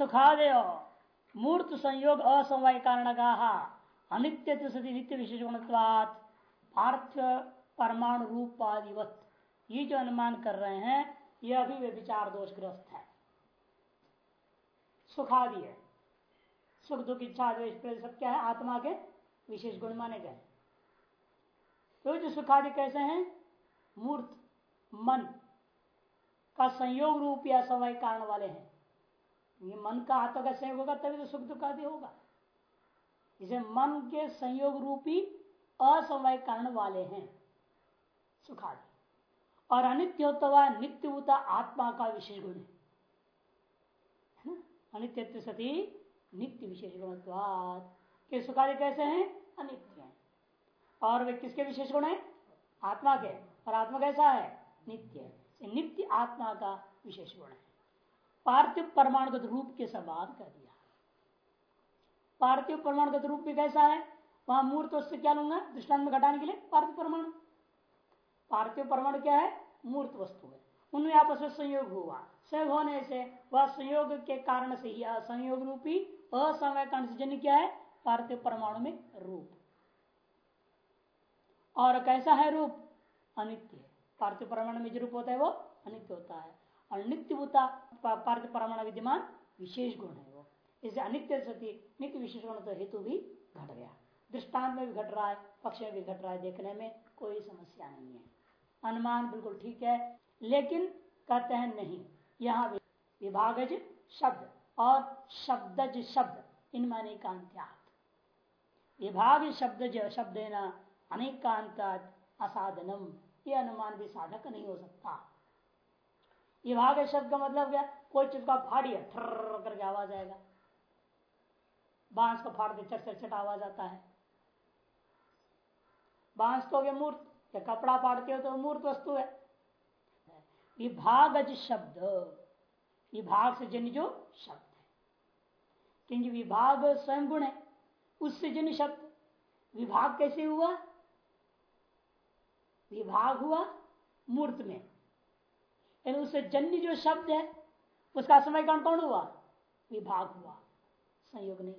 सुखादय। मूर्त संयोग असमवाय कारण का अनित्य सती नित्य विशेष गुणत्वात। पार्थ परमाणु रूपादिवत। ये जो अनुमान कर रहे हैं यह अभी वे विचार दोषग्रस्त है। सुखादि है। सुख दुख इच्छा सब क्या है? आत्मा के विशेष गुण माने गए। तो जो सुखादि कैसे हैं? मूर्त, मन का संयोग रूप या समय कारण वाले हैं। ये मन का आत्मा का संयोग होगा, तभी तो सुख दुख आदि होगा। इसे मन के संयोग रूपी असमय कारण वाले हैं, सुखादि। और अनित्य होता नित्य होता आत्मा का विशेष गुण है। अनित्य सती नित्य विशेष गुण के सुखादि कैसे हैं? अनित्य हैं। और वे किसके विशेष गुण है? आत्मा के। और आत्मा कैसा है? नित्य नित्य आत्मा का विशेष गुण है। पार्थिव परमाणुगत रूप के समान कर दिया। पार्थिव परमाणुगत रूप भी कैसा है? वहाँ मूर्त वस्तु क्या लूँगा? दृष्टांत में घटाने के लिए पार्थिव परमाणु। पार्थिव परमाणु क्या है? मूर्त वस्तु है। उनमें आपस में संयोग हुआ। संयोग होने से वह संयोग के कारण से ही संयोग रूपी असमय कारण से क्या है? पार्थिव परमाणु में रूप। और कैसा है रूप? अनित्य। पार्थिव परमाणु में जो रूप होता है वो अनित्य होता है। और नित्य होता पार्थिव परमाणु विद्यमान विशेष गुण है वो इसे अनित्य सती नित्य विशेष गुण तो हेतु भी घट गया दृष्टांत में भी घट रहा है पक्ष में भी घट रहा है देखने में कोई समस्या नहीं है अनुमान बिल्कुल ठीक है लेकिन कहते हैं नहीं यहाँ विभागज शब्द और शब्दज शब्द इन माने कांत्यात विभाग शब्द शब्द है अनेकांत असाधनम ये अनुमान भी साधक नहीं हो सकता विभाग शब्द का मतलब क्या? कोई चीज़ का फाड़िए ठर करके आवाज़ आएगा। बाँस को फाड़ते चट चट चट आवाज़ आता है। बाँस तो गया मूर्त, या कपड़ा फाड़ते हो तो मूर्त वस्तु है। विभागज शब्द। विभाग से जन जो शब्द है। क्योंकि विभाग स्वयं गुण है, उससे जन शब्द। विभाग कैसे हुआ? विभाग हुआ मूर्त में। यानी उससे जन्य जो शब्द है उसका समय कौन कौन हुआ? विभाग हुआ। संयोग नहीं।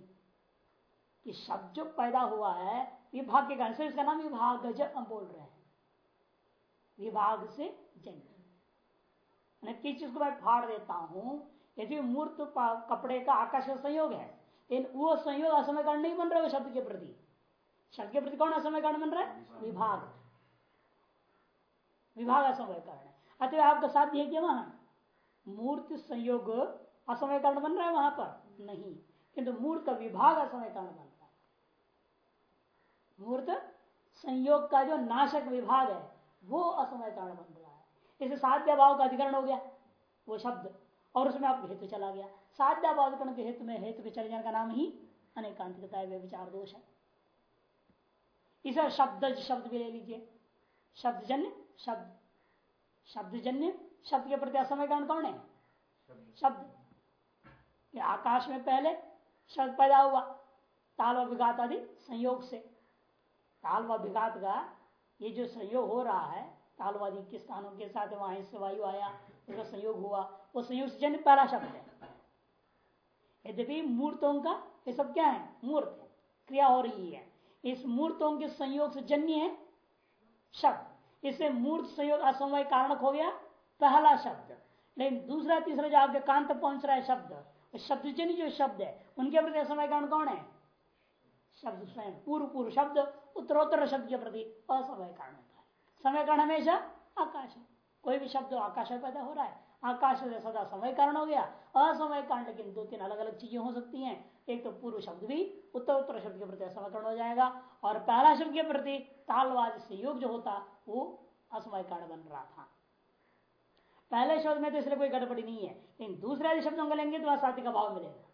कि शब्द जो पैदा हुआ है विभाग के कारण से इसका नाम विभाग हम बोल रहे हैं। विभाग से जन्य। किस चीज़ को मैं फाड़ देता हूँ? यदि मूर्त कपड़े का आकाश संयोग है लेकिन वो संयोग असमय कारण नहीं बन रहा है शब्द के प्रति। शब्द के प्रति कौन असमय कारण बन रहा है? विभाग। विभाग। असमय कारण है। अतः आपका साथ है क्या वहाँ। मूर्त संयोग असमय कारण बन रहा है वहाँ पर? नहीं। किंतु मूर्त का विभाग असमय कारण बन रहा है। मूर्त संयोग का जो नाशक विभाग है, वो असमय कारण बन रहा है। इसे साध्य भाव का अधिकरण हो गया, वो शब्द। और उसमें आप हेतु चला गया। साध्या भाव अधिकरण के हेतु में हेतु के चले जाने का नाम ही अनेकांतिकता है विचार दोष है। इसे शब्द शब्द भी ले लीजिए। शब्दजन्य शब्द। शब्दजन्य शब्द के प्रति असमय कारण कौन है? शब्द। आकाश में पहले शब्द पैदा हुआ, ताल विघात आदि संयोग से। ताल विघात का ये जो संयोग हो रहा है, तालवादी के स्थानों के साथ वहाँ से वायु आया, उसका संयोग हुआ, वो संयोग से जन्य पहला शब्द है। यद्यपि मूर्तों का, ये सब क्या है? मूर्त है, क्रिया हो रही है। इस मूर्तों के संयोग से जन्य है शब्द। इससे मूर्त संयोग असमय कारणक हो गया, पहला शब्द। लेकिन दूसरा, तीसरा जो आपके कान तक पहुँच रहा है शब्द शब्द जन्य जो शब्द है, उनके प्रति असमय कारण कौन है? शब्द स्वयं, पूर्व पूर्व शब्द, उत्तरोत्तर शब्द के प्रति असमय कारण होता है। समय कारण हमेशा आकाश है। कोई भी शब्द आकाश में पैदा हो रहा है, आकाश से सदा समय कारण हो गया। असमय कारण, लेकिन दो तीन अलग अलग चीज़ें हो सकती हैं। एक तो पूर्व शब्द भी उत्तर उत्तर शब्द के प्रति असमय कारण हो जाएगा, और पहला शब्द के प्रति तालवाद संयोग जो होता वो असमय कारण बन रहा था। पहले शब्द में तो इसलिए कोई गड़बड़ी नहीं है, लेकिन दूसरे आदि शब्दों को लेंगे तो वहाँ साथी का भाव मिलेगा।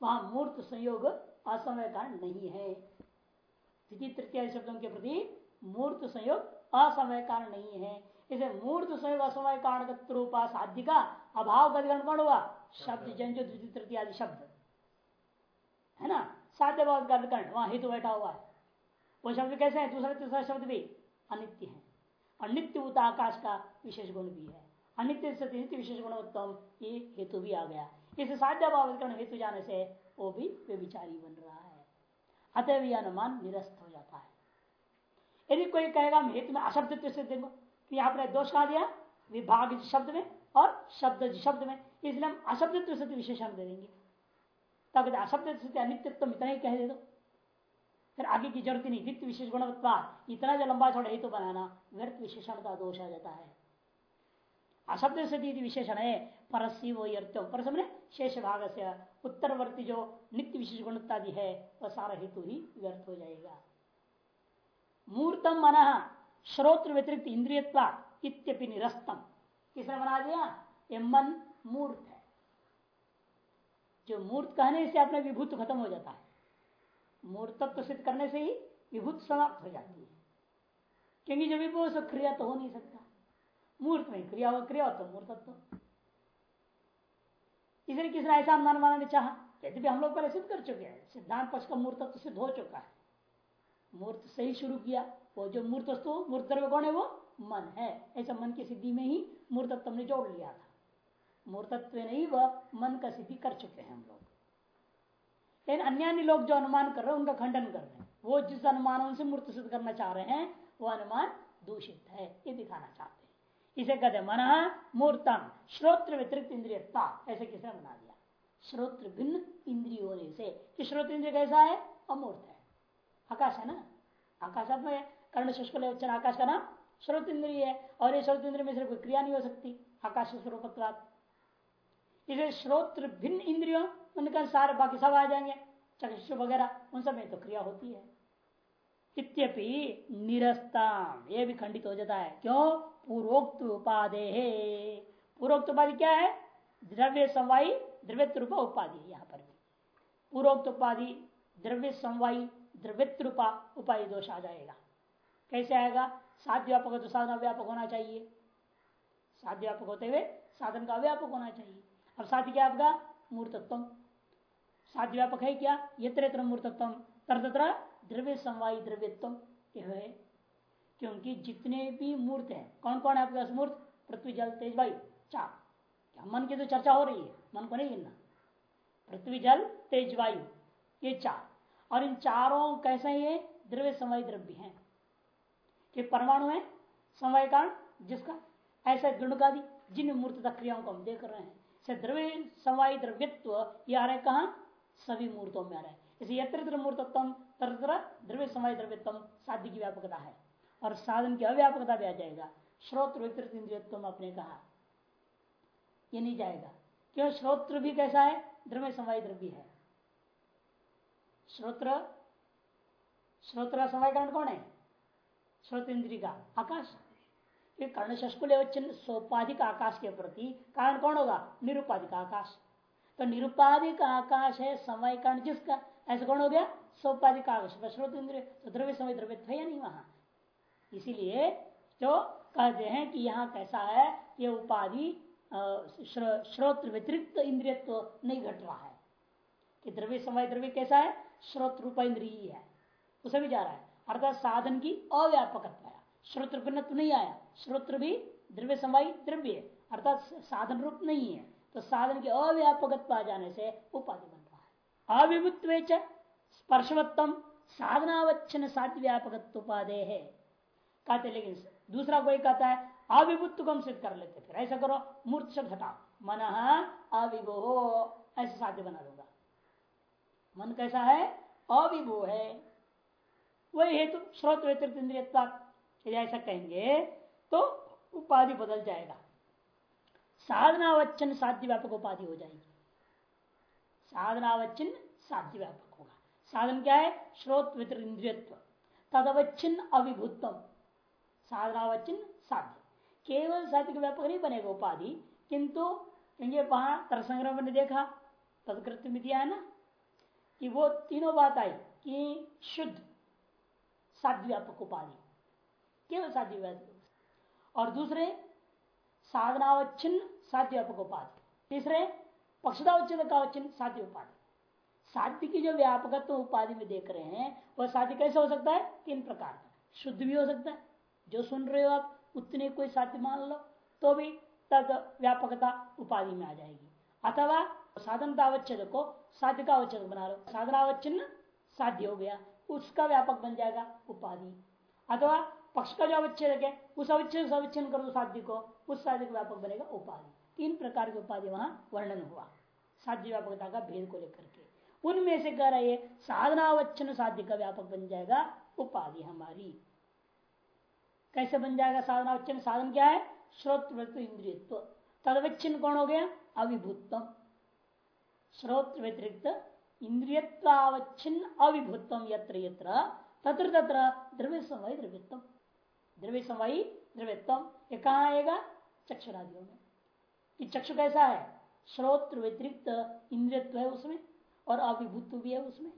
वहाँ मूर्त संयोग असमय कारण नहीं है। द्वितीय, तृतीय शब्दों के प्रति मूर्त संयोग असमय कारण नहीं है। इसे मूर्त संयोग असमय कारण रूपा साध्य का अभाव का अधिकरण कौन हुआ? शब्द जन जो द्वितीय, तृतीय आदि शब्द। है ना? साध्य भाव का अधिकरण, वहाँ हित बैठा हुआ है। वो शब्द कैसे है? दूसरा, तीसरा शब्द भी। अनित्य है। और नित्य उत आकाश का विशेष गुण भी है। अनित्य से नित्य विशेष गुणोत्तम ये हेतु भी आ गया। इस साध्य भाविकरण हेतु जाने से वो भी व्यविचारी बन रहा है। अतः भी अनुमान निरस्त हो जाता है। यदि कोई कहेगा, हम हेतु में अशब्द से देखो कि आपने दोष कहा दिया, विभाग शब्द में और शब्द शब्द में। इसलिए हम अशब्द से विशेषण दे देंगे। तब अशब्द से अनित्यत्व इतना ही कह दे दो। फिर आगे की ज़रूरत नहीं नित्य विशेष गुणवत्ता, इतना जो लंबा छोड़ा हेतु बनाना, व्यर्थ विशेषण का दोष आ जाता है। अशब्द से दीदी विशेषण है परसी वो परसम शेष भाग से उत्तरवर्ती जो नित्य विशेष गुणतादि है, वह सारा हेतु ही व्यर्थ हो जाएगा। मूर्तम मन श्रोत्र व्यतिरिक्त इंद्रियत्वा इत्यपि निरस्तम। किसने बना दिया? ये मन मूर्त है। जो मूर्त कहने से अपने विभूत खत्म हो जाता है। मूर्तत्व सिद्ध करने से ही विभूत समाप्त हो जाती है। क्योंकि जब विभूत क्रिया तो हो नहीं सकता। मूर्त में क्रिया हो क्रिया हो तो मूर्तत्व। इसलिए किसी ने ऐसा अनुमान मानने चाह यदि हम लोग पहले सिद्ध कर चुके हैं, सिद्धांत पक्ष का मूर्तत्व सिद्ध हो चुका है। मूर्त से ही शुरू किया, वो जो मूर्त वस्तु मूर्त द्रव्य कौन है वो मन है। ऐसा मन की सिद्धि में ही मूर्तत्व ने जोड़ लिया था। मूर्तत्व नहीं वह मन का सिद्धि कर चुके हैं हम लोग। लेकिन अन्य अन्य लोग जो अनुमान कर रहे हैं, उनका खंडन कर रहे हैं। वो जिस अनुमान से मूर्त सिद्ध करना चाह रहे हैं, वो अनुमान दूषित है, ये दिखाना चाहते हैं। इसे कहते मन मूर्तम, श्रोत्र व्यतिरिक्त इंद्रियता ऐसे किसने बना दिया। श्रोत्र भिन्न इंद्रिय होने से कि श्रोत्र इंद्रिय कैसा है? अमूर्त है। आकाश है ना? आकाश में कर्ण, शुष्क आकाश का नाम श्रोत इंद्रिय है, और ये श्रोत इंद्रिय में सिर्फ़ कोई क्रिया नहीं हो सकती, आकाश स्वरूप इसे श्रोत्र भिन्न इंद्रियों उनका सारे बाकी सब आ जाएँगे। चक्षु वगैरह, उन सब में तो क्रिया होती है। इत्यपि निरस्ताम, ये भी खंडित हो जाता है। क्यों? पूर्वोक्त उपाधे पूर्वोक्त उपाधि क्या है? द्रव्य समवायी द्रव्य रूपा उपाधि यहाँ पर भी। पूर्वोक्त उपाधि द्रव्य समवायी द्रव्य रूपा उपाधि दोष आ जाएगा। कैसे आएगा? साध्य व्यापक तो साधन व्यापक होना चाहिए। साध्य व्यापक होते हुए साधन का व्यापक होना चाहिए। अब साध्य क्या आपका? मूर्तत्व साध्य व्यापक है क्या? यत्र मूर्तत्व। तरत्र द्रव्य समवायी द्रव्यत्व है। क्योंकि जितने भी मूर्त हैं कौन कौन है आपके पास मूर्त? पृथ्वी, जल, तेज, वायु चार क्या मन की तो चर्चा हो रही है? मन को नहीं गिनना पृथ्वी, जल, तेज, वायु, ये चार। और इन चारों कैसे ये द्रव्य समय द्रव्य हैं। कि परमाणु है समय कारण, जिसका ऐसा गुणगादि जिन मूर्त क्रियाओं को हम देख रहे हैं द्रव्य समय द्रव्यत्व ये आ रहे कहा? सभी मूर्तों में आ रहा है। इसे यत्र मूर्तत्व तरह द्रव्य समय द्रव्यत्व साध्य की व्यापकता है। और साधन की अव्यापकता भी आ जाएगा। श्रोत्र इंद्रियत्व अपने कहा। ये नहीं जाएगा। क्यों श्रोत्र भी कैसा है? द्रव्य समय द्रव्य है। श्रोत्र श्रोत्र समय कारण कौन है? श्रोत इंद्री का आकाश। कर्ण शस्कुल सोपाधिक आकाश के प्रति कारण कौन होगा? निरुपाधिक आकाश। तो निरुपाधिक आकाश है, समय कारण जिसका? ऐसा कौन हो गया? सोपाधिक आकाश श्रोत इंद्रिय तो द्रव्य समय द्रव्य थे या नहीं वहाँ? इसीलिए जो कहते हैं कि यहाँ कैसा है, ये उपाधि श्रोत्र व्यतिरिक्त इंद्रियत्व तो नहीं घट रहा है। कि द्रव्य समय द्रव्य कैसा है? श्रोत रूप इंद्रिय है उसे भी जा रहा है। अर्थात साधन की अव्यापक श्रोत्र भिन्नत्व नहीं आया। श्रोत्र भी द्रव्य समय द्रव्य अर्थात साधन रूप नहीं है। तो साधन के अव्यापक आ जाने से उपाधि बन रहा है। अविभुत्व स्पर्शवत्तम साधनावच्छन साध्य व्यापक उपाधे है कहते लेकिन दूसरा कोई कहता है अविभुत्व को हम सिद्ध कर लेते फिर ऐसा करो, मूर्त शब्द हटाओ। मन अविभो, ऐसे साध्य बना दूँगा मन कैसा है? अविभो है। वही हेतु श्रोत व्यतिरिक्त इंद्रिय यदि ऐसा कहेंगे तो उपाधि बदल जाएगा। साधनावचन साध्य व्यापक उपाधि हो जाएगी। साधनावचन साध्य व्यापक होगा। साधन क्या है? श्रोत वितर इंद्रियत्व, तदवच्छिन्न अविभूतम साधनावचन साध्य। केवल साध्य का व्यापक नहीं बनेगा उपाधि, किंतु क्योंकि वहाँ तरसंग्रह ने देखा तदकृत्य में दिया है ना? कि वो तीनों बात आई, कि शुद्ध साध्य व्यापक उपाधि। केवल साध्य व्यापक। और दूसरे साधनावच्छिन्न साध्य व्यापक उपाधि तीसरे का साध्य उपाधि साध्य की जो व्यापकत्व उपाधि में देख रहे हैं, वह साध्य कैसे हो सकता है? तीन प्रकार का। शुद्ध भी हो सकता है। जो सुन रहे हो आप, उतने कोई साध्य मान लो तो भी तद व्यापकता उपाधि में आ जाएगी। अथवा साधनतावच्छेद को साध्य का अवच्छेद बना लो। साधनावच्छिन्न साध्य हो गया, उसका व्यापक बन जाएगा उपाधि। अथवा पक्ष का जो अवच्छेद है, उस अवच्छेद से अवच्छिन्न कर दो साध्य को, उस साध्य का व्यापक बनेगा उपाधि। तीन प्रकार की उपाधि वहाँ वर्णन हुआ। साध्य व्यापकता का भेद को लेकर के। उनमें से कह रहे साधनावच्छन साध्य का व्यापक बन जाएगा उपाधि हमारी। कैसे बन जाएगा साधनावच्छन साधन क्या है? श्रोत इंद्रियत्व। तदवच्छिन्न कौन हो गया? अविभूतम श्रोत व्यतिरिक्त इंद्रियवच्छिन्न अविभूतम यत्र यत्र। तत्र तत्र द्रव्य समय द्रव्यत्म द्रव्य समय द्रव्यत्म ये कहा आएगा चक्षुरादियों में। कि चक्षु कैसा है? श्रोत्र व्यतिरिक्त इंद्रियत्व है उसमें और अभिभूत भी है उसमें।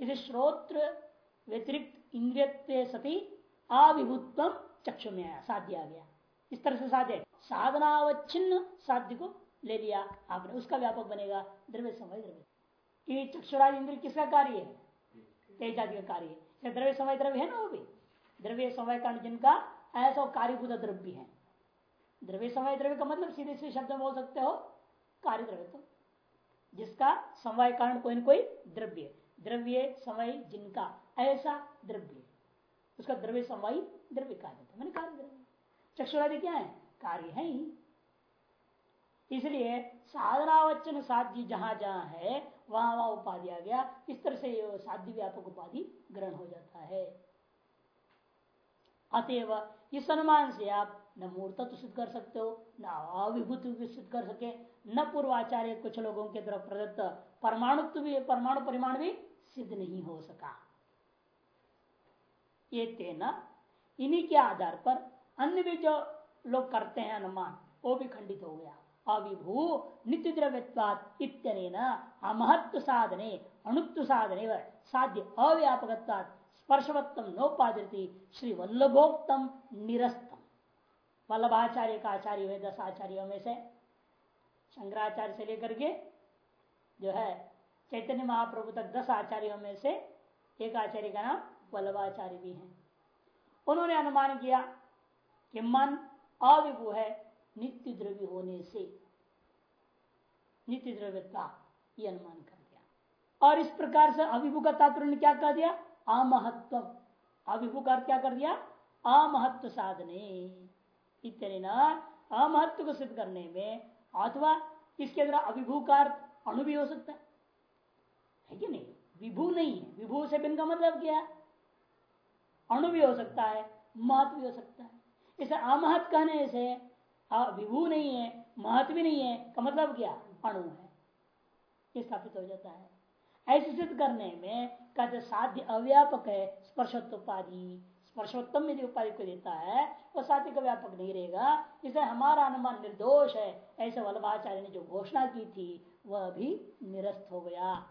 इसे श्रोत्र व्यतिरिक्त इंद्रियत्व सती अभिभूतम चक्षु में आया, साध्य आ गया। इस तरह से साध्य साधनावच्छिन्न साध्य को ले लिया आपने। उसका व्यापक बनेगा द्रव्य। समय द्रव्य चक्षुराज इंद्र किसका कार्य है? तेज आदि का कार्य है। द्रव्य समय द्रव्य है ना वो भी? द्रव्य समय कारण जिनका, ऐसा कार्यभूत द्रव्य है। द्रव्य समय द्रव्य का मतलब सीधे सीधे शब्द में बोल सकते हो कार्य द्रव्य तो। जिसका समय कारण कोई न कोई द्रव्य द्रव्य समय जिनका, ऐसा द्रव्य उसका द्रव्य समय द्रव्य कार्य मैंने कार्य द्रव्य। चक्षुरादि क्या है? कार्य है ही। इसलिए साधनावचन साध्य जहाँ जहाँ है, वहाँ वहाँ उपाधि आ गया। इस तरह से साध्य व्यापक उपाधि ग्रहण हो जाता है। अतएव इस अनुमान से आप न मूर्तत्व सिद्ध कर सकते हो, न अविभूत सिद्ध कर सके, न पूर्वाचार्य कुछ लोगों के द्वारा प्रदत्त परमाणुत्व भी, परमाणु परिमाण भी सिद्ध नहीं हो सका। ये तेना, इन्हीं के आधार पर अन्य भी जो लोग करते हैं अनुमान, वो भी खंडित हो गया। अविभू नित्य द्रव्यवाद इत्यन अमहत्व साधने अणुत्व साधने साध्य अव्यापक स्पर्शवत्तम नोपादृति श्री वल्लभोक्तम निरस्तम। वल्लभाचार्य का आचार्य हुए दस आचार्यों में से शंकराचार्य से लेकर के जो है, चैतन्य महाप्रभु तक दस आचार्यों में से एक आचार्य का नाम वल्लभाचार्य भी है। उन्होंने अनुमान किया कि मन अविभु है नित्य द्रव्य होने से। नित्य द्रव्यता ये अनुमान कर दिया। और इस प्रकार से अभिभू का तात्पर्य क्या कह दिया? अमहत्व अभिभू का क्या कर दिया? अमहत्व साधने। इतना अमहत्व को सिद्ध करने में अथवा इसके द्वारा अभिभू का अणु भी हो सकता है। है कि नहीं? विभू नहीं है। विभू से बिन का मतलब क्या? अणु भी हो सकता है, महत्व भी हो सकता है। इसे अमहत कहने से विभू नहीं है, महत्व भी नहीं है, का मतलब क्या? अणु है। ये स्थापित हो जाता है। ऐसे सिद्ध करने में कहते साध्य अव्यापक है स्पर्शोत्पादि स्पर्शोत्तम यदि उपाधि को देता है, वो साध्य का व्यापक नहीं रहेगा। इसे हमारा अनुमान निर्दोष है। ऐसे वल्लभाचार्य ने जो घोषणा की थी, वह भी निरस्त हो गया।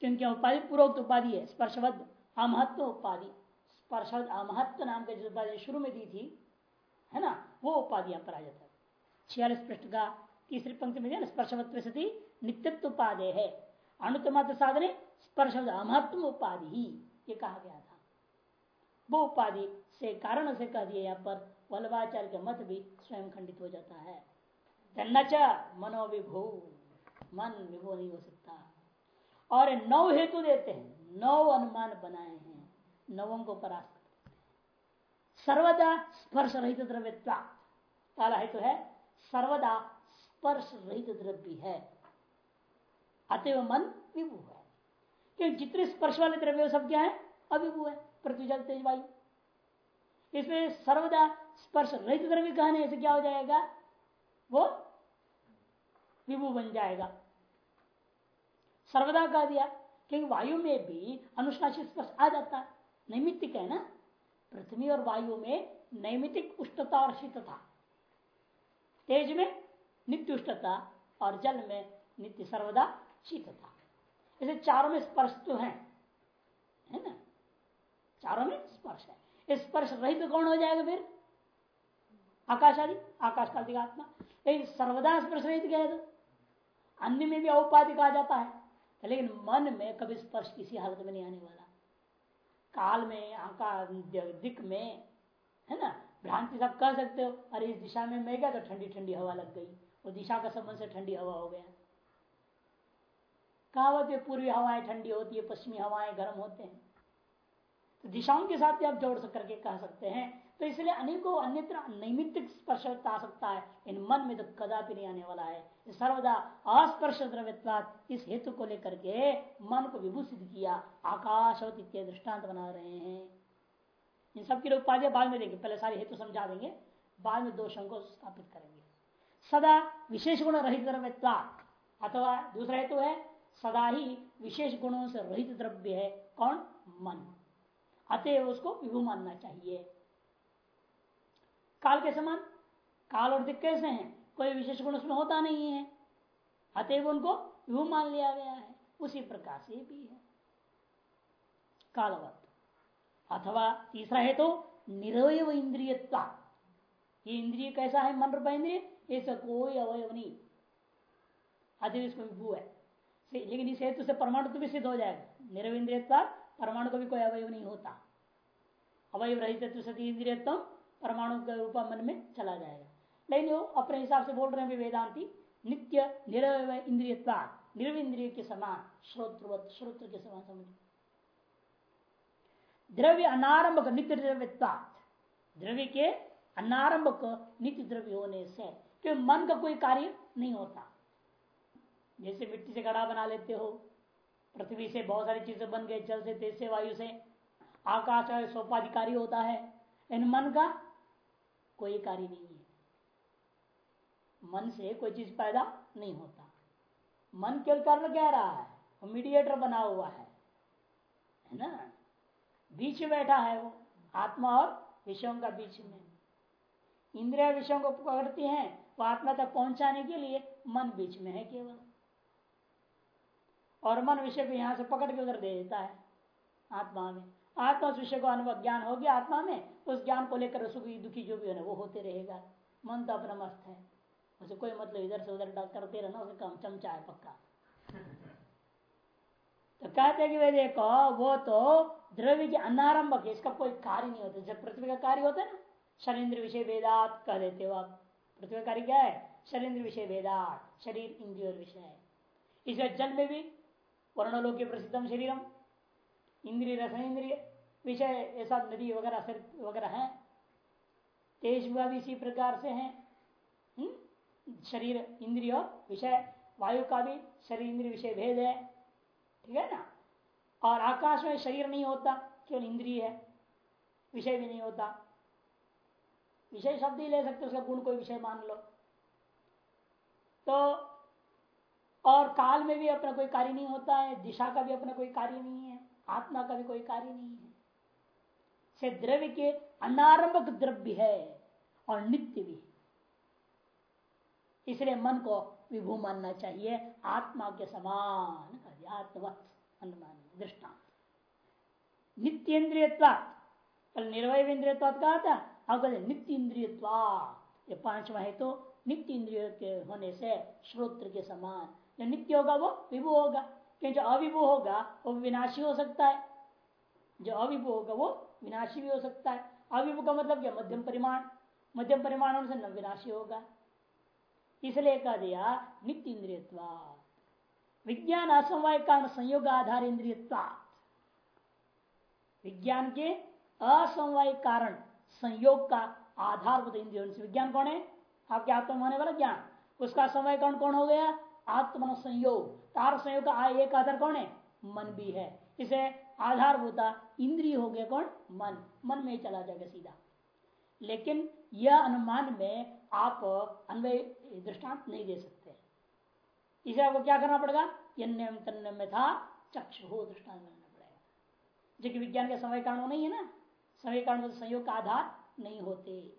क्योंकि उपाधि, पूर्वोक्त उपाधि है, स्पर्शवद अमहत्व उपाधि। स्पर्शवद अमहत्व नाम के जिस उपाधि शुरू में दी थी, है ना, वो उपाधि पर आ जाता है। छियालीस पृष्ठ का तीसरी पंक्ति में स्पर्शवत्व सती नित्यत्व उपाधि है। अनुतमात्र साधने स्पर्श अमहत्व उपाधि। ये कहा गया था। वो उपाधि से कारण से कह दिया यहाँ पर वल्लभाचार्य का मत भी स्वयं खंडित हो जाता है। मनोविभू मन विभू नहीं हो सकता। और नौ हेतु देते हैं, नौ अनुमान बनाए हैं, नवों को परास्त सर्वदा स्पर्श रहित द्रव्य पहला हेतु है, सर्वदा स्पर्श रहित द्रव्य है। अतएव मन विभु है। क्योंकि जितने स्पर्श वाले द्रव्य सब क्या है? अभिभू है पृथ्वी जल तेज वायु। इसमें सर्वदा स्पर्श रहित द्रव्य कहने से क्या हो जाएगा? वो विभु बन जाएगा। सर्वदा कह दिया क्योंकि वायु में भी अनुशासित स्पर्श आ जाता है। नैमित्तिक है ना? पृथ्वी और वायु में नैमितिक उष्णता और शीतता। तेज में नित्य उष्णता और जल में नित्य सर्वदा शीतता। इसे चारों में स्पर्श तो है। है ना? चारों में स्पर्श है। स्पर्श रहित तो कौन हो जाएगा फिर? आकाश आदि आकाश का आत्मा। लेकिन सर्वदा स्पर्श रहित गया तो? अन्य में भी औपाधि कहा जाता है। लेकिन मन में कभी स्पर्श किसी हालत में नहीं आने वाला। काल में, आकाश, दिक में, है ना? भ्रांति सब कह सकते हो। अरे इस दिशा में मैं गया तो ठंडी ठंडी हवा लग गई। वो दिशा का संबंध से ठंडी हवा हो गया। कहावत है पूर्वी हवाएँ ठंडी होती है, पश्चिमी हवाएँ गर्म होते हैं। तो दिशाओं के साथ भी आप जोड़ करके कह सकते हैं। तो इसलिए अनेकों अन्यत्र नैमित्तिक स्पर्श आ सकता है। इन मन में तो कदापि नहीं आने वाला है। सर्वदा अस्पर्श द्रव्यवाद इस हेतु को लेकर के मन को विभूषित किया आकाश दृष्टांत बना रहे हैं। इन सब की उपाधि बाद में देंगे पहले सारे हेतु समझा देंगे, बाद में दोषों को स्थापित करेंगे। सदा विशेष गुण रहित द्रव्यवाद अथवा दूसरा हेतु है सदा ही विशेष गुणों से रहित द्रव्य है। कौन? मन। अतएव उसको विभू मानना चाहिए। काल के समान, काल और दिख कैसे हैं? कोई विशेष गुण उसमें होता नहीं है। अतएव उनको विभू मान लिया गया है। उसी प्रकार से भी है। कालवत। अथवा तीसरा है तो निरवय इंद्रियता ये इंद्रिय कैसा है? मन रूप इंद्रिय। ऐसा कोई अवयव नहीं। अतएव इसको विभू है। लेकिन इस हेतु से परमाणु तो भी सिद्ध हो जाएगा। निरविंद्रियता परमाणु को भी कोई अवयव नहीं होता। अवयव रहित सती परमाणु का रूपा मन में चला जाएगा। लेकिन वो अपने हिसाब से बोल रहे हैं वेदांति, नित्य, निरवय इंद्रियता निर्विंद्रिय के समान श्रोत्र श्रोत्र के समान समझ। द्रव्य अनारंभक नित्य द्रव्यता द्रव्य के अनारंभक नित्य द्रव्य होने से, क्योंकि मन का कोई कार्य नहीं होता। जैसे मिट्टी से घड़ा बना लेते हो, पृथ्वी से बहुत सारी चीज़ें बन गए, जल से तेज से, वायु से, आकाश सोपाधिकारी होता है, इन मन का कोई कार्य नहीं है। मन से कोई चीज़ पैदा नहीं होता। मन केवल कर्म कह रहा है, वो मीडिएटर बना हुआ है है ना? बीच में बैठा है वो, आत्मा और विषयों का बीच में। इंद्रिया विषयों को पकड़ती हैं, वो आत्मा तक पहुँचाने के लिए मन बीच में है केवल। और मन विषय को यहाँ से पकड़ के उधर दे देता है आत्मा में। आत्मा उस विषय को अनुभव ज्ञान हो गया आत्मा में, उस ज्ञान को लेकर सुखी दुखी जो भी है वो होते रहेगा। मन तो अपना मस्त है। उसे कोई मतलब इधर से उधर करते रहना उसे कम चमचा है पक्का। तो कहते कि वे देखो, वो तो द्रव्य के अनारंभक है इसका कोई कार्य नहीं होता। जब पृथ्वी का कार्य होता है ना, शरीर विषय वेदात कह देते हो आप। पृथ्वी का कार्य क्या है? शरीर विषय वेदात, शरीर इंद्रिय विषय। इसलिए जल में भी वर्णलोक प्रसिद्धम शरीरम इंद्रिय रसन इंद्रिय विषय ऐसा नदी वगैरह वगैरह है। तेज भी इसी प्रकार से है। हम्म? शरीर, इंद्रिय विषय, वायु का भी शरीर, इंद्रिय, विषय भेद है। ठीक है ना? और आकाश में शरीर नहीं होता, केवल इंद्रिय है। विषय भी नहीं होता। विषय शब्द ही ले सकते उसका गुण कोई विषय मान लो। तो और काल में भी अपना कोई कार्य नहीं होता है, दिशा का भी अपना कोई कार्य नहीं है, आत्मा का भी कोई कार्य नहीं है। से द्रव्य के अनारंभक द्रव्य है और नित्य भी इसलिए मन को विभू मानना चाहिए, आत्मा के समान आत्मवत, अनुमान, दृष्टांत। नित्य इंद्रियवाद निर्वय इंद्रियवाद कहा था, अब नित्य इंद्रियवाद ये पांचवा है तो नित्य इंद्रिय होने से श्रोत्र के समान जो नित्य होगा वो विभू होगा, क्योंकि जो अविभू होगा वो विनाशी हो सकता है। जो अविभू होगा वो विनाशी भी हो सकता है। अविभू का मतलब क्या? मध्यम परिमाण। मध्यम परिमाण से न विनाशी होगा। इसलिए कह दिया, नित्य इंद्रियत्व विज्ञान असमवाय कारण संयोग आधार इंद्रियत्व विज्ञान के असमवाय कारण संयोग का आधार इंद्रिय विज्ञान कौन है? आपके आत्मा होने वाला ज्ञान। उसका समय कौन कौन हो गया? आत्मन संयोग। तार संयोग का एक आधार कौन है? मन भी है। इसे आधारभूता इंद्रिय हो गया कौन? मन। मन में चला जाएगा सीधा। लेकिन यह अनुमान में आप अन्वय दृष्टांत नहीं दे सकते। इसे आपको क्या करना पड़ेगा? यन्यम तन्य में था चक्षु हो दृष्टांत बनाना पड़ेगा। जो कि विज्ञान के समय कारण नहीं है ना? समय कारण संयोग का आधार नहीं होते।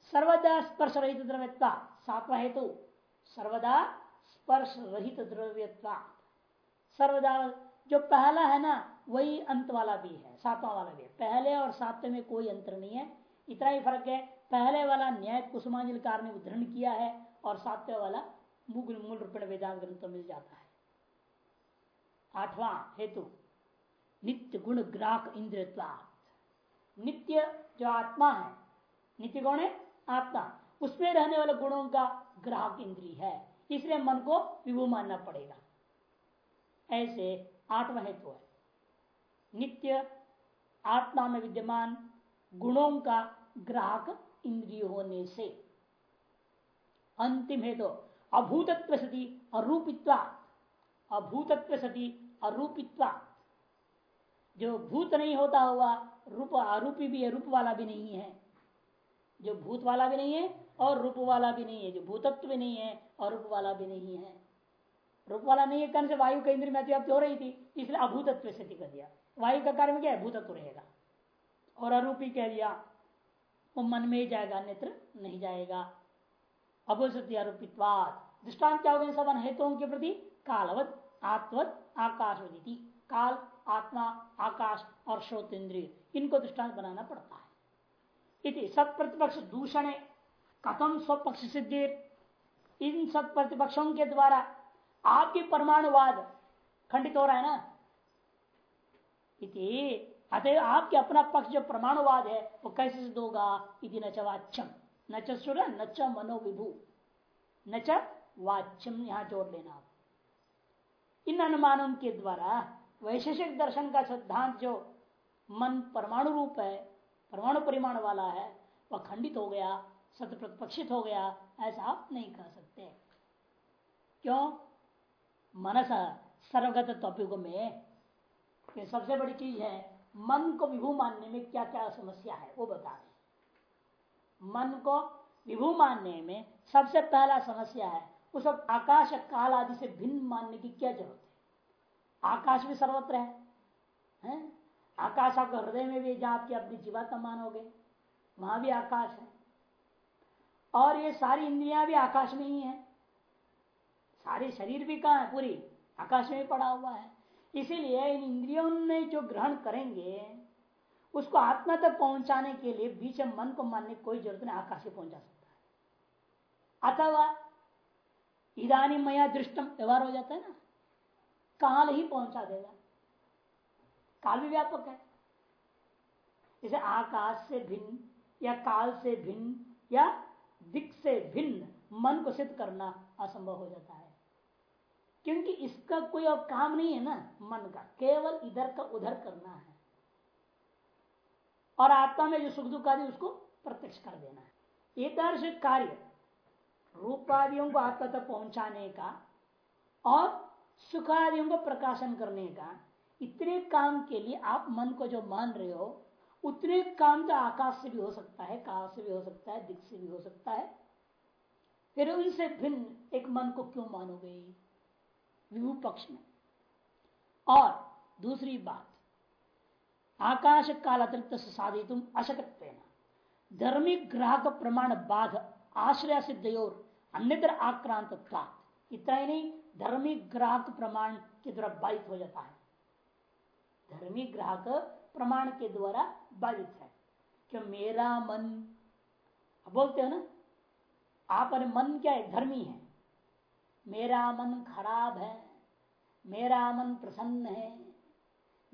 सर्वदा स्पर्श रहित द्रव्यता, सातवा हेतु। सर्वदा स्पर्श रहित द्रव्यता सर्वदा जो पहला है ना, वही अंत वाला भी है, सातवां वाला भी है। पहले और सातवें में कोई अंतर नहीं है। इतना ही फ़र्क है, पहले वाला न्याय कुसुमांजल कार ने उद्धरण किया है और सातवें वाला मूल मूल रूप में वेदांत ग्रंथ मिल जाता है। आठवां हेतु, नित्य गुण ग्राहक इंद्रियवाद नित्य जो आत्मा है, नित्य गुण है? आत्मा। उसमें रहने वाले गुणों का ग्राहक इंद्री है। इसलिए मन को विभू मानना पड़ेगा। ऐसे आठवा हेतु है। नित्य आत्मा में विद्यमान गुणों का ग्राहक इंद्रिय होने से अंतिम हेतु अभूतत्व सती अरूपित्वा अभूतत्व सती अरूपित्वा जो भूत नहीं होता हुआ रूप आरूपी भी है, रूप वाला भी नहीं है। जो भूत वाला भी नहीं है और रूप वाला भी नहीं है, जो भूतत्व भी नहीं है, और रूप वाला भी नहीं है। रूप वाला नहीं है, कारण से वायु का इंद्र में अतिव्याप्ति हो रही थी, इसलिए अभूतत्व से कर दिया वायु का कार्य में क्या है? भूतत्व रहेगा। और अरूपी कह दिया, वो मन में ही जाएगा अन्यत्र नहीं जाएगा। अभूत आरोपित्वाद दृष्टांत क्या होगा सब हेतुओं के प्रति कालवत, आत्वत आकाशवदी काल, आत्मा, आकाश और श्रोत इंद्रिय इनको दृष्टांत बनाना पड़ता है। इति सत प्रतिपक्ष दूषण कथम स्वपक्ष सिद्धि। इन सब प्रतिपक्षों के द्वारा आपकी परमाणुवाद खंडित हो रहा है ना? इति अतः आपके अपना पक्ष जो परमाणुवाद है, वो कैसे सिद्ध होगा? इति न न चुर न च मनोविभू। न च वाच्यम, यहाँ जोड़ लेना आप। इन अनुमानों के द्वारा वैशेषिक दर्शन का सिद्धांत जो मन परमाणु रूप है, परमाणु परिमाण वाला है, वह खंडित हो गया। सत्य प्रतिपक्षित हो गया ऐसा आप नहीं कह सकते। क्यों? मनस सर्वगत टॉपिक में ये सबसे बड़ी चीज़ है मन को विभू मानने में क्या क्या समस्या है वो बता रहे मन को विभू मानने में सबसे पहला समस्या है उस आकाश काल आदि से भिन्न मानने की क्या ज़रूरत है? आकाश भी सर्वत्र है, है? आकाश आपका हृदय में भी जहाँ आपकी अपनी जीवात्मा मानोगे वहाँ भी आकाश है। और ये सारी इंद्रियाँ भी आकाश में ही है। सारे शरीर भी कहा है? पूरी आकाश में पड़ा हुआ है। इसीलिए इन इंद्रियों में जो ग्रहण करेंगे, उसको आत्मा तक पहुँचाने के लिए बीच में मन को मानने की कोई ज़रूरत नहीं, आकाश से पहुँचा सकता है। अथवा इधानी मया दृष्टम व्यवहार हो जाता है ना। काल ही पहुँचा देगा? काल भी व्यापक है। जैसे आकाश से भिन्न या काल से भिन्न या दिक से भिन्न मन को सिद्ध करना असंभव हो जाता है। क्योंकि इसका कोई और काम नहीं है ना मन का। केवल इधर का उधर करना है। और आत्मा में जो सुख दुख आदि, उसको प्रत्यक्ष कर देना है। ये दर्श कार्य, रूपादियों को आत्मा तक पहुँचाने का और सुखादियों को प्रकाशन करने का, इतने काम के लिए आप मन को जो मान रहे हो उतने काम तो आकाश से भी हो सकता है, काल से भी हो सकता है, दिख से भी हो सकता है। फिर उनसे भिन्न एक मन को क्यों मानोगे? विभू पक्ष में। और दूसरी बात, आकाश काल अतिरिक्त से साधित तुम अशक्त धर्मी ग्राहक प्रमाण बाध आश्रय सिद्धयोर अन्यत्र आक्रांत इतना ही नहीं, धर्मी ग्राहक प्रमाण के द्वारा बाधित हो जाता है। धर्मी ग्राहक प्रमाण के द्वारा बाधित है। क्यों? मेरा मन बोलते हो ना? आप मन क्या है? धर्मी है। मेरा मन खराब है, मेरा मन प्रसन्न है,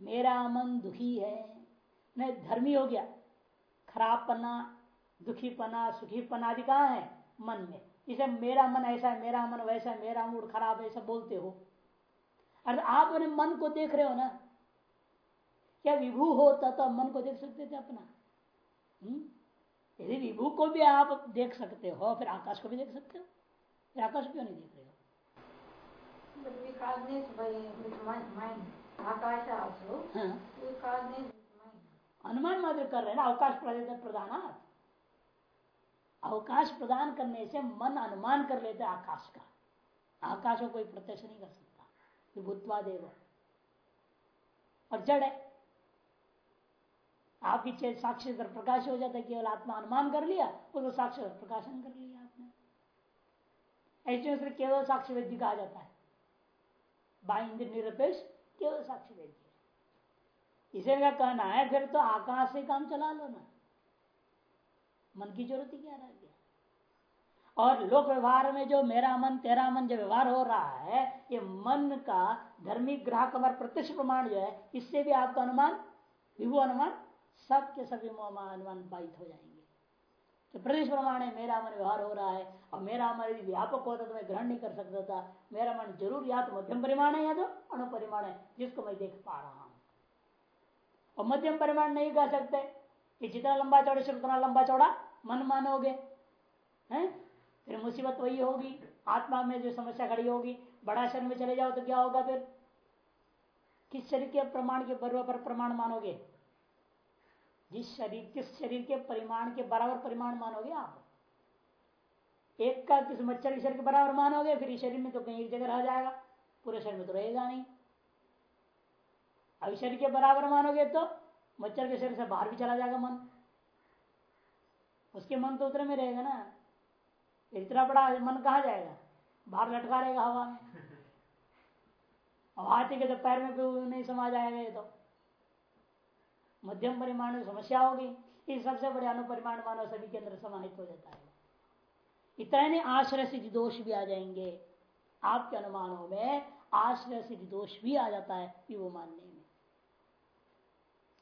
मेरा मन दुखी है। नहीं, धर्मी हो गया। खराब पना दुखी पना सुखी पना आदि कहा है? मन में। इसे मेरा मन ऐसा है, मेरा मन वैसा है, मेरा मूड खराब है, ऐसा बोलते हो। अरे आप अपने मन को देख रहे हो ना क्या विभू होता तो मन को देख सकते थे अपना? हम्म? यदि विभू को भी आप देख सकते हो फिर आकाश को भी देख सकते हो। फिर आकाश क्यों नहीं देख रहे हो? हाँ। अनुमान मात्र कर रहे ना अवकाश प्रदान अवकाश प्रदान करने से मन अनुमान कर लेते आकाश का। आकाश को कोई प्रत्यक्ष नहीं कर सकता। विभुत्वा देव। और जड़ है। आपकी चेत साक्षी प्रकाश हो जाता है, केवल आत्मा अनुमान कर लिया उसको साक्षी प्रकाशन कर लिया आपने। ऐसे केवल साक्षी वैद्य कहा जाता है। बाइंद्र निरपेक्ष, केवल साक्षी वैद्य। इसे मेरा कहना है, फिर तो आकाश से काम चला लो ना। मन की ज़रूरत ही क्या रह गया? और लोक व्यवहार में जो मेरा मन, तेरा मन जो व्यवहार हो रहा है, ये मन का धर्मी ग्राहक प्रत्यक्ष प्रमाण जो है, इससे भी आपका अनुमान, विभु अनुमान सब के सभी अनुमान बाधित हो जाएँगे। तो प्रदेश प्रमाण है मेरा मन व्यवहार हो रहा है और मेरा मन यदि व्यापक होता तो मैं ग्रहण नहीं कर सकता था। मेरा मन ज़रूर या तो मध्यम परिमाण है या तो अणुपरिमाण है, जिसको मैं देख पा रहा हूँ। और मध्यम परिमाण नहीं कह सकते। कि जितना लंबा चौड़ा शरीर उतना लंबा चौड़ा मन मानोगे, हैं? फिर मुसीबत वही होगी। आत्मा में जो समस्या खड़ी होगी, बड़ा शरीर में चले जाओ तो क्या होगा फिर? किस शरीर के प्रमाण के बर्व पर प्रमाण मानोगे? जिस शरीर, किस शरीर के परिमाण के बराबर परिमाण मानोगे आप? एक का किस मच्छर के शरीर के बराबर मानोगे, फिर इस शरीर में तो कहीं एक जगह रह जाएगा, पूरे शरीर में तो रहेगा नहीं। अभी शरीर के बराबर मानोगे तो मच्छर के शरीर से बाहर भी चला जाएगा मन। उसके मन तो उतरे में रहेगा ना। इतना बड़ा मन कहा जाएगा? बाहर लटका रहेगा हवा में। और हाथी के तो पैर में भी नहीं समा जाएगा ये तो। मध्यम परिमाण में समस्या होगी। इस सबसे बड़े अनुपरिमाण मानव सभी के अंदर समाहित हो जाता है। इतना आश्रय सिद्धि दोष भी आ जाएँगे। आपके अनुमानों में आश्रय सिद्धि दोष भी आ जाता है कि वो मानने में।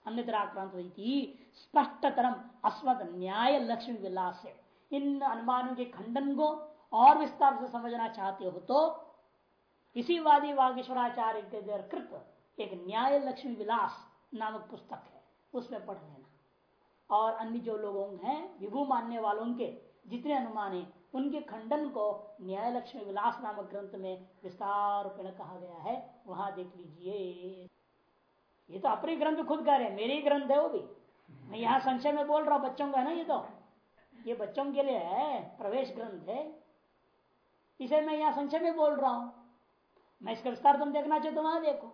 अन्यत्र आक्रांत हुई थी, स्पष्टतरम अस्वत न्याय लक्ष्मी विलास से। इन अनुमानों के खंडन को और विस्तार से समझना चाहते हो तो इसी वादी वागेश्वराचार्य के कृत एक न्याय लक्ष्मी विलास नामक पुस्तक है। उसमें पढ़ लेना। और अन्य जो लोग हैं विभू मानने वालों के जितने अनुमान है, उनके खंडन को न्याय लक्ष्मी विलास नामक ग्रंथ में विस्तार रूप कहा गया है। वहाँ देख लीजिए। ये तो अपने ग्रंथ खुद कह रहे हैं, मेरे ही ग्रंथ है वो भी। मैं यहाँ संशय में बोल रहा हूँ, बच्चों का है ना ये तो? ये बच्चों के लिए है, प्रवेश ग्रंथ है। इसे मैं यहाँ संशय में बोल रहा हूँ। मैं इसका विस्तार तुम देखना चाहे तो वहाँ देखो।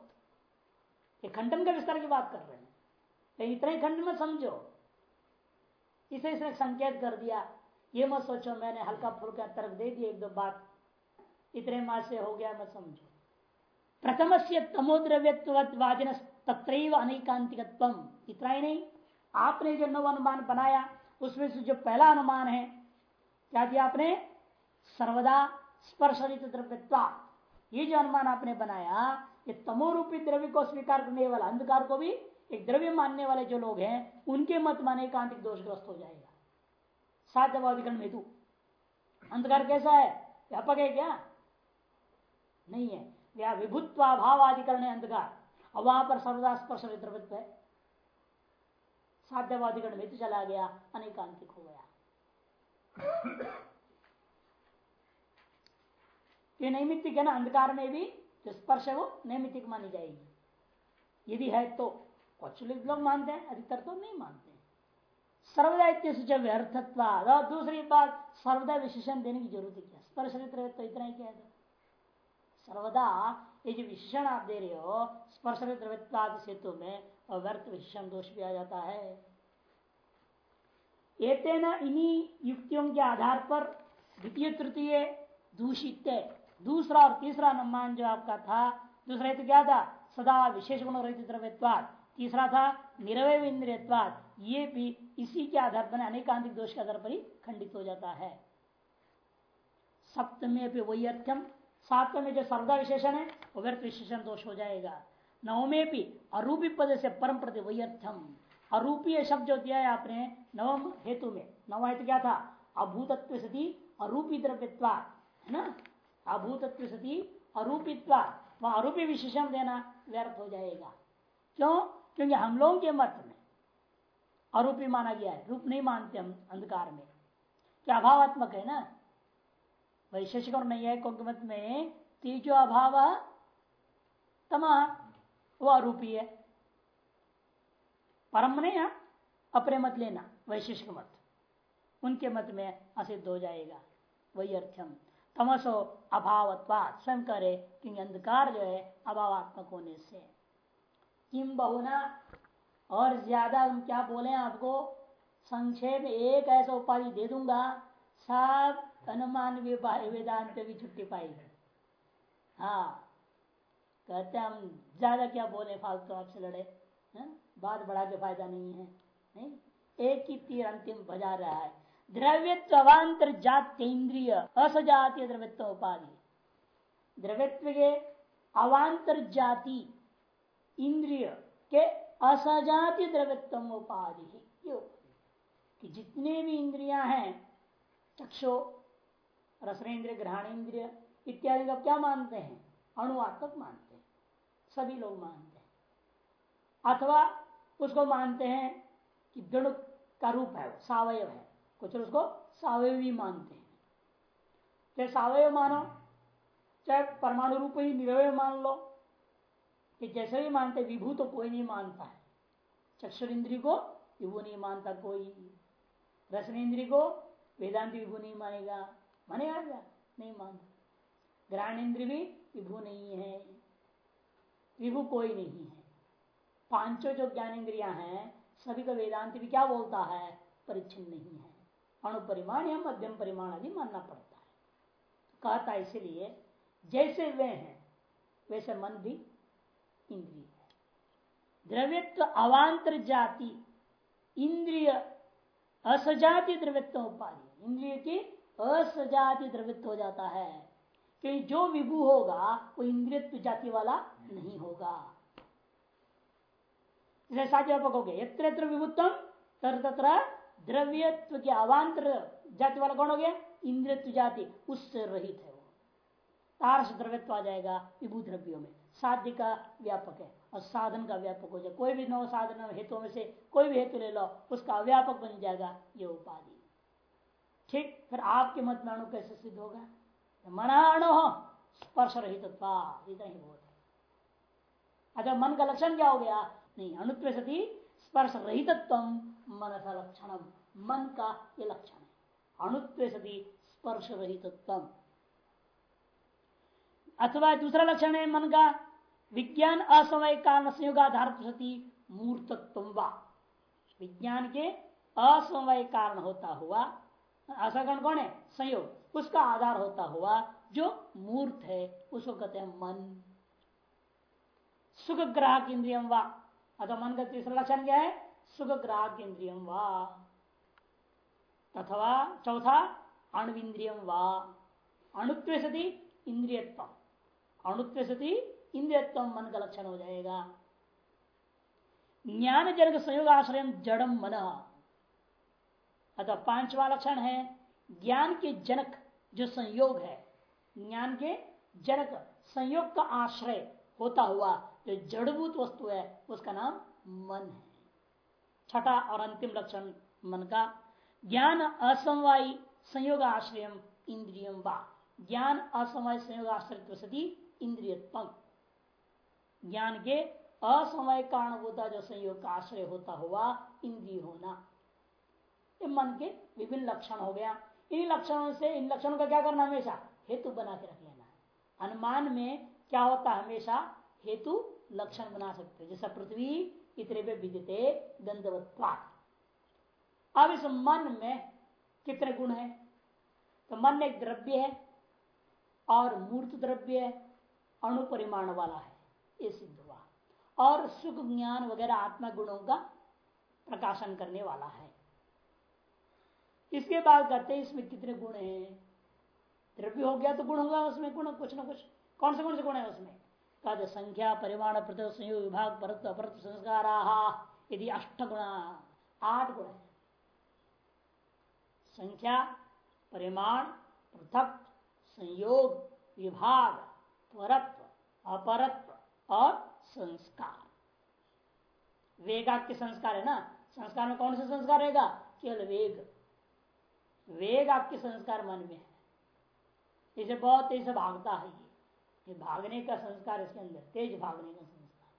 ये खंडन का विस्तार की बात कर रहे हैं। इतना खंड में समझो। इसे इसने संकेत कर दिया। ये मत सोचो, मैंने हल्का फुल्का तर्क दे दिया एक दो बात। इतने मास से हो गया, मत समझो। प्रथम से तमोद्रव्यवादिन तत्र अनेकांतिकत्व इतना ही नहीं। आपने जो नव अनुमान बनाया, उसमें से जो पहला अनुमान है, क्या दिया आपने? सर्वदा स्पर्शरित द्रव्यत्वा। ये जो अनुमान आपने बनाया, ये तमोरूपी द्रव्य को स्वीकार करने वाला अंधकार को भी एक द्रव्य मानने वाले जो लोग हैं, उनके मत माने कांतिक दोषग्रस्त हो जाएगा। साध्यवाधिकरण हेतु। अंधकार कैसा है? व्यापक है क्या? नहीं है। या विभुत्वाभावाधिकरण है अंधकार। और वहाँ पर सर्वदा स्पर्श द्रव्यत्व है। साध्यवादिगण में चला गया, अनेकांतिक हो गया। ये नैमित्तिक है ना, अंधकार में भी जो स्पर्श है वो नैमित्तिक मानी जाएगी। यदि है तो कुछ लोग मानते हैं, अधिकतर तो नहीं मानते सर्वदा इतने व्यर्थत्वाद और दूसरी बात, सर्वदा विशेषण देने की ज़रूरत क्या स्पर्श तो इतना ही क्या सर्वदा ये जो विशेषण आप दे रहे हो, स्पर्श द्रव्यवाद सेतु में और व्यर्थ विशेषण दोष भी आ जाता है। इन्हीं युक्तियों के आधार पर द्वितीय, तृतीय दूषित दूसरा और तीसरा अनुमान जो आपका था, दूसरा तो क्या था? सदा विशेष गुण रहित द्रव्यवाद तीसरा था निरवय इंद्रियवाद ये भी इसी के आधार पर अनेकांतिक दोष के आधार पर ही खंडित हो जाता है। सप्तमे भी वही अर्थम, सातवें में जो सर्वदा विशेषण है, वो व्यर्थ विशेषण दोष हो जाएगा। नवमे भी अरूपी पद से परम प्रति वही अर्थम। अरूपीय शब्द जो दिया है आपने, नवम हेतु में। नवम हेतु क्या था? अभूतत्व सती अरूपी द्रव्यत्वा है ना? अभूतत्व सती अरूपित्वा वह अरूपी विशेषण देना व्यर्थ हो जाएगा। क्यों? क्योंकि हम लोगों के मत में अरूपी माना गया है। रूप नहीं मानते हम अंधकार में। क्या अभावात्मक है ना? वैशेषिक और नहीं है मत में तीजो अभाव तमा वह अरूपी है। परम नहीं है, अपने मत लेना वैशिष्ट मत। उनके मत में असिद्ध हो जाएगा, वही अर्थम तमसो अभावत्वाद स्वयं करे, क्योंकि अंधकार जो है, अभावात्मक होने से। किम बहुना? और ज़्यादा हम क्या बोले आपको? संक्षेप एक ऐसा उपाधि दे दूँगा। सब अनुमान वेदांत भी छुट्टी पाएगी हाँ। कहते हम ज़्यादा क्या बोले फालतू आपसे लड़े, है? बात बढ़ा के फ़ायदा नहीं है, नहीं? एक ही तीर अंतिम बजा रहा है। द्रव्यत्व अवान्तर जात इंद्रिय, असजातीय द्रव्यत्व उपाधि। द्रव्यत्व के अवान्तर जाति इंद्रिय के असजातीय द्रव्यत्व उपाधि कि जितने भी इंद्रियाँ हैं, चक्षो, रसनेन्द्रिय ग्रहण इंद्रिय इत्यादि का क्या मानते हैं? अणुआत्मक मानते हैं। सभी लोग मानते हैं। अथवा उसको मानते हैं कि गण का रूप है, सावयव है। कुछ उसको सावयवी मानते हैं। चाहे सावयव मानो, चाहे परमाणु रूप ही निरवय मान लो कि जैसे भी मानते, विभू तो कोई नहीं मानता है। चक्षुर इंद्री को विभू नहीं मानता कोई। रसन इंद्री को वेदांत विभू नहीं मानेगा। मानेगा क्या नहीं मानता। ग्रहण इंद्र भी विभू नहीं है। विभू कोई नहीं है। पाँचों जो ज्ञान इंद्रिया हैं, सभी का वेदांत भी क्या बोलता है? परिच्छिन्न नहीं है। अणु परिमाण या मध्यम परिमाण आदि मानना पड़ता है। कहता इसलिए, जैसे वे हैं, वैसे मन भी इंद्रिय। द्रव्यत्व अवांतर जाति इंद्रिय असजाति द्रव्यत्व उपाधि। इंद्रिय की असजाति द्रव्यत्व हो जाता है कि जो विभू होगा, वो इंद्रियत्व जाति वाला नहीं होगा। विभुत्व तर तत्र द्रव्यत्व के अवान्तर जाति वाला कौन हो गया? इंद्रियत्व जाति, उससे रहित है वो। तारस द्रव्यत्व आ जाएगा विभू द्रव्यों में। साध्य का व्यापक है और साधन का व्यापक हो जाए। कोई भी नौ साधन हेतु में से कोई भी हेतु ले लो, उसका व्यापक बन जाएगा ये उपाधि। ठीक, फिर आपके मत में अणु कैसे सिद्ध होगा? मना अणु हो, स्पर्श रहित इतना ही। अच्छा मन का लक्षण क्या हो गया? नहीं, अणुत्व सती स्पर्श रहित मन का लक्षण मन का ये लक्षण है। अणुत्व सती स्पर्श रहित अथवा दूसरा लक्षण है मन का विज्ञान असमय कारण संयोगाधार सती मूर्तत्व विज्ञान के असमय कारण होता हुआ असकरण कौन है? संयोग। उसका आधार होता हुआ जो मूर्त है, उसको कहते हैं मन। सुख ग्राहक इंद्रियम वा। अथवा मन का तीसरा लक्षण क्या है? सुख ग्राहक इंद्रियम वा। अथवा चौथा अणुविंद्रियम वा। अणुत्व सती इंद्रियत्व अणुत्व सती इंद्रियत्व मन का लक्षण हो जाएगा। ज्ञान जनक संयोग आश्रय जड़म मन। अतः पांचवा लक्षण है, ज्ञान के जनक जो संयोग है। ज्ञान के जनक संयोग का आश्रय होता हुआ जो जड़भूत वस्तु है, उसका नाम मन है। छठा और अंतिम लक्षण मन का, ज्ञान असमवायी संयोग आश्रय इंद्रियम वा। ज्ञान असमवाय संयोग आश्रय सती इंद्रियत्म ज्ञान के असमय कारण होता, जो संयोग का आश्रय होता हुआ इंद्रिय होना। ये मन के विभिन्न लक्षण हो गया। इन लक्षणों से, इन लक्षणों का क्या करना हमेशा? हेतु बना के रख लेना। अनुमान में क्या होता है? हमेशा हेतु लक्षण बना सकते जैसा पृथ्वी इतने पे विदिते गंधवत्वाद अब इस मन में कितने गुण है? तो मन एक द्रव्य है और मूर्त द्रव्य है अणुपरिमाण वाला है। ये सिद्ध हुआ। और सुख, ज्ञान वगैरह आत्मा गुणों का प्रकाशन करने वाला है। इसके बाद कहते हैं, इसमें कितने गुण हैं? द्रव्य हो गया तो गुण होगा उसमें गुण, कुछ ना कुछ। कौन से कौन से गुण है उसमें? कहते संख्या, परिमाण प्रति संयोग, विभाग, परत संस्कार। यदि अष्ट गुण, आठ गुण है, संख्या, परिमाण, पृथक, संयोग, विभाग परत्व अपरत्व और संस्कार। वेगाक्य संस्कार है ना? संस्कार में कौन सा संस्कार रहेगा? केवल वेग। वेग आपके संस्कार मन में है। इसे बहुत तेज से भागता है ये। भागने का संस्कार इसके अंदर। तेज भागने का संस्कार।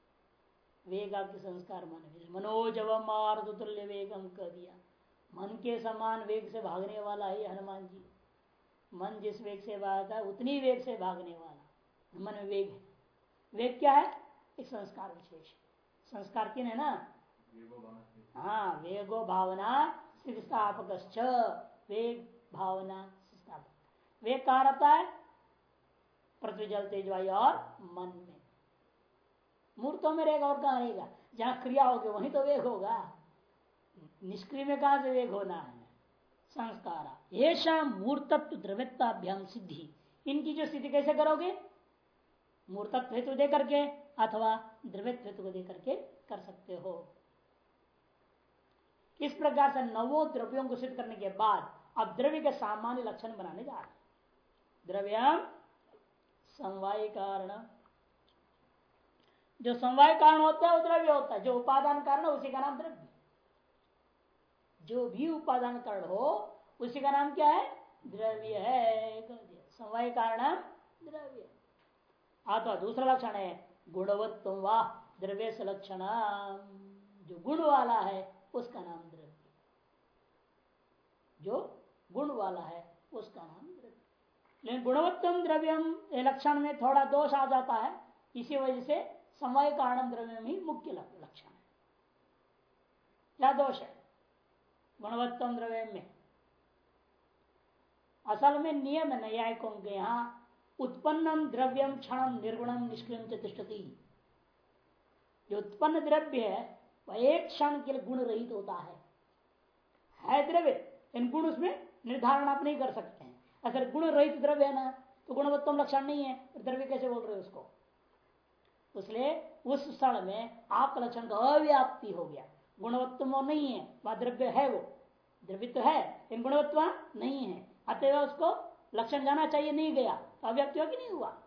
वेग आपके संस्कार मन में मनोजव मार्द तुल्य वेगम कर दिया। मन के समान वेग से भागने वाला है हनुमान जी। मन जिस वेग से भागता है, उतनी वेग से भागने वाला। मन वेग है। वेग क्या है? एक संस्कार विशेष। संस्कार किन है ना? हाँ वेगो भावना स्थापक वेग भावना स्थापक वेग कहा रहता है? पृथ्वी, जल तेज वायु और मन में। मूर्तों में रहेगा और कहा रहेगा? जहाँ क्रिया होगी, वहीं तो वेग होगा। निष्क्रिय में कहा से वेग होना है? संस्कार। ये मूर्तत्व द्रव्यताभ्याम सिद्धि। इनकी जो स्थिति कैसे करोगे? मूर्तत्व हेतु दे करके अथवा द्रव्यत्व हेतु को दे करके कर सकते हो। इस प्रकार से नवो द्रव्यों को सिद्ध करने के बाद अब द्रव्य के सामान्य लक्षण बनाने जा रहे द्रव्य समवाय कारण। जो समवाय कारण होता है, वो द्रव्य होता है। जो उपादान कारण है, उसी का नाम द्रव्य। जो भी उपादान कारण हो, उसी का नाम क्या है? द्रव्य है। समवाय कारण द्रव्य। अथवा दूसरा लक्षण है गुणवत्व वाह द्रव्य से लक्षण जो गुण वाला है, उसका नाम द्रव्य। जो गुण वाला है, उसका नाम द्रव्य। लेकिन गुणवत्तम द्रव्यम लक्षण में थोड़ा दोष आ जाता है, इसी वजह से समय कारण द्रव्य में ही मुख्य लक्षण है। क्या दोष है? गुणवत्तम द्रव्य में। असल में नियम न्यायिकों के यहाँ उत्पन्नम द्रव्यम क्षण निर्गुणम निष्क्रियम तिष्ठती। जो उत्पन्न द्रव्य है वह एक क्षण के लिए गुण रहित होता है। है द्रव्य, इन गुण उसमें निर्धारण आप नहीं कर सकते हैं। अगर गुण रहित द्रव्य है ना तो गुणवत्तम लक्षण नहीं है द्रव्य कैसे बोल रहे उसको? इसलिए उस क्षण में आपका लक्षण का अव्याप्ति हो गया। गुणवत्तम नहीं है, वह द्रव्य है वो। द्रव्य तो है, लेकिन गुणवत्ता नहीं है। अतः उसको लक्षण जाना चाहिए, नहीं गया। अव्यक्ति हो कि नहीं हुआ।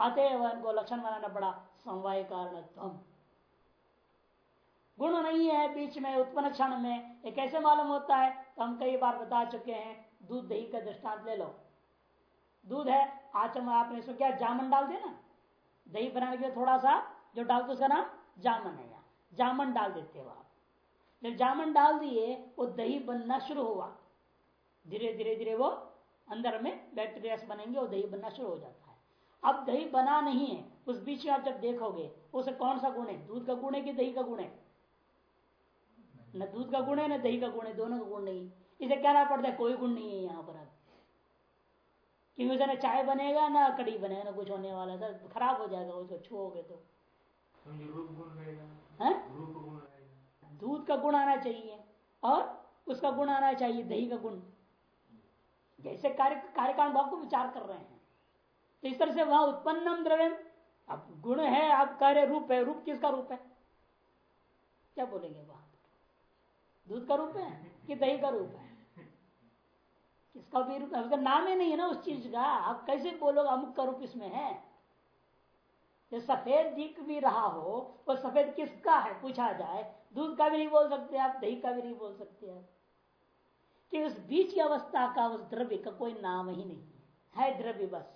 अतएव इनको लक्षण बनाना पड़ा, समवाय कारण गुण नहीं है बीच में, उत्पन्न क्षण में, ये कैसे मालूम होता है? तो हम कई बार बता चुके हैं, दूध दही का दृष्टांत ले लो। दूध है, आचम आपने इसमें क्या, जामन डाल दिया ना? दही बनाने के लिए थोड़ा सा जो डालते उसका नाम जामन है यहाँ। जामन डाल देते हो आप। जब जामन डाल दिए, वो दही बनना शुरू हुआ। धीरे धीरे धीरे वो अंदर में बैक्टीरिया बनेंगे और दही बनना शुरू हो जाता है। अब दही बना नहीं है उस बीच में आप जब देखोगे उसे कौन सा गुण है? दूध का गुण है कि दही का गुण है? न दूध का गुण है न दही का गुण है दोनों का गुण नहीं। इसे कहना पड़ता है कोई गुण नहीं है यहाँ पर अब। क्योंकि उसे न चाय बनेगा ना कड़ी बनेगा ना कुछ होने वाला था खराब हो जाएगा उसको छुओगे तो। दूध का गुण आना चाहिए और उसका गुण आना चाहिए दही का गुण। जैसे कार्य कार्यकाल भाव को विचार कर रहे हैं। तो इस तरह से वहाँ उत्पन्नम द्रव्य अब गुण है आप कार्य रूप है, रूप किसका रूप है? क्या बोलेंगे वहाँ दूध का रूप है कि दही का रूप है? किसका भी रूप है? उसका नाम ही नहीं है ना उस चीज़ का। आप कैसे बोलोगे, अमुक का रूप इसमें है? जो सफ़ेद दिख भी रहा हो, वो सफ़ेद किसका है? पूछा जाए। दूध का भी नहीं बोल सकते आप, दही का भी नहीं बोल सकते आप। कि उस बीच की अवस्था का उस द्रव्य का कोई नाम ही नहीं है। द्रव्य बस।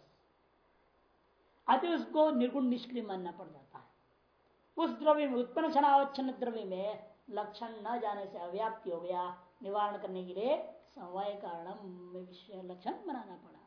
अति उसको निर्गुण निष्क्रिय मानना पड़ जाता है। उस द्रव्य में, उत्पन्न क्षणावच्छन द्रव्य में लक्षण न जाने से अव्याप्ति हो गया। निवारण करने के लिए समवाय कारण लक्षण बनाना पड़ा।